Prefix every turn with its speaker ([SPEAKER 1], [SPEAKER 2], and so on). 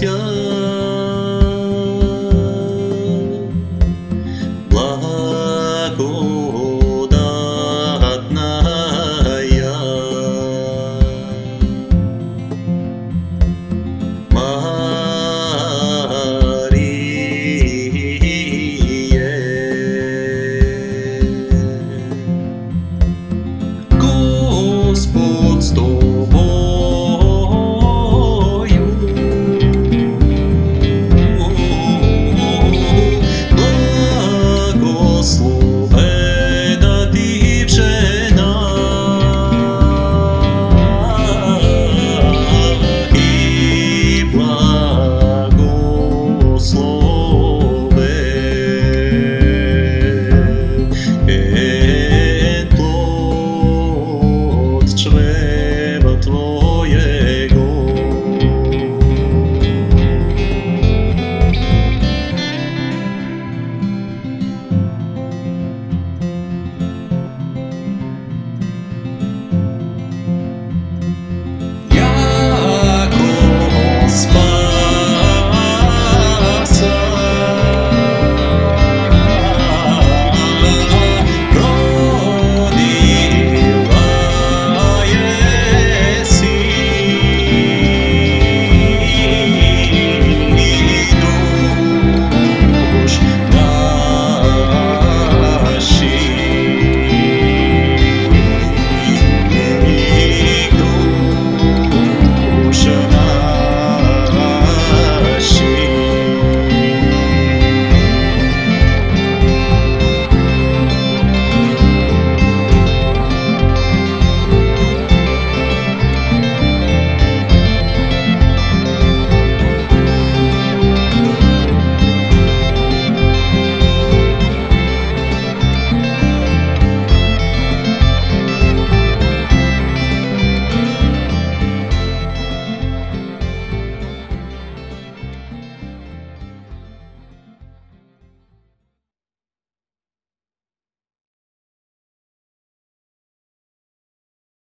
[SPEAKER 1] Chờ. floor.